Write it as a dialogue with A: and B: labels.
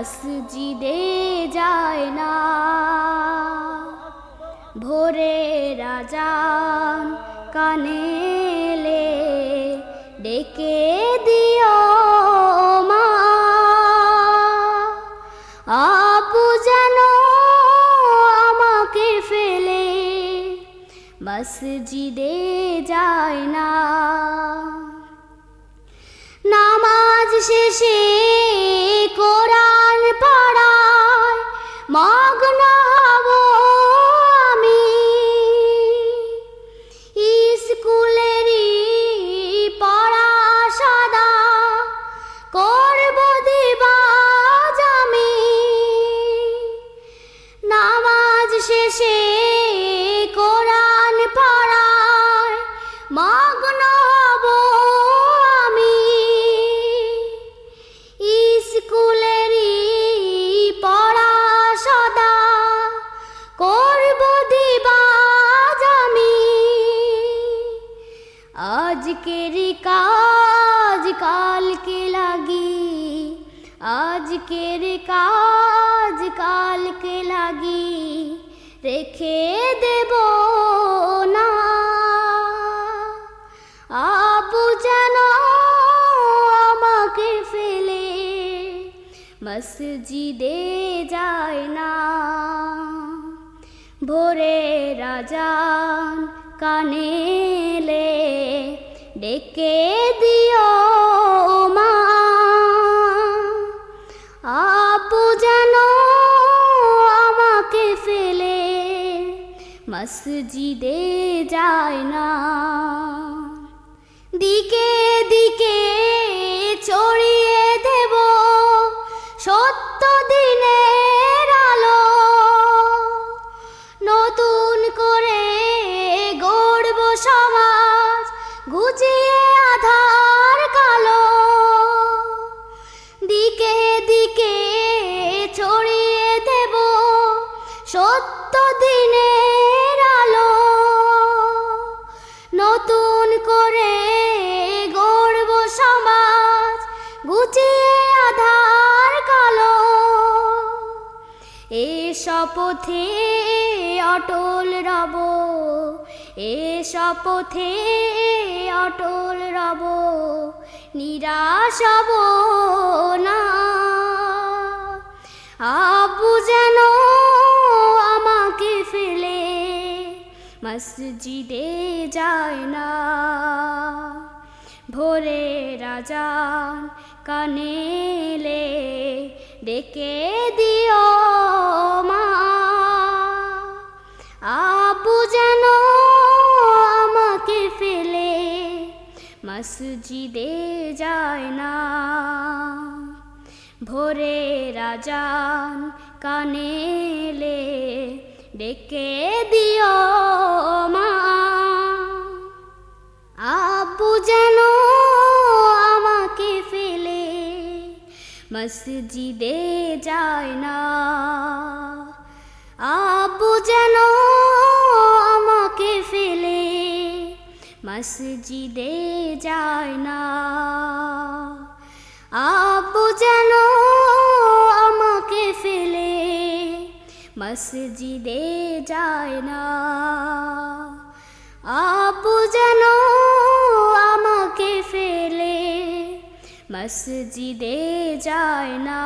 A: মসজিদে যায় না। ভোরে রাজা কানেলে ডেকে দিও আপু যেন আমাকে ফেলে। মসজিদে যায় না। আজকের কাজ কালকে লাগি আজকের কাজ কালকে লাগি, রেখে দেব না। আপু যেন আমাকে ফেলে, মসজিদে যায় না। ভোরে রাজান কানেলে ডেকে দিও মা। আপু যেন আমাকে ফেলে মসজিদে যায় না। শপথে অটল রব, এ শপথে অটল রব, নিরাশ হব না। আবু যেন আমাকে ফেলে, মসজিদে যায় না। ভোরে রাজান কানেলে ডেকে দিও মা। আবু যেন আমাকে ফেলে, মসজিদে যায় না। ভোরে রাজান কানেলে ডেকে দিও মা। মসজিদে যায় না। আব্বু যেন আমাকে ফেলে, মসজিদে যায় না। আব্বু যেন আমাকে ফেলে, মসজিদে যায় না। আব্বু যেন মসজিদে যায় না।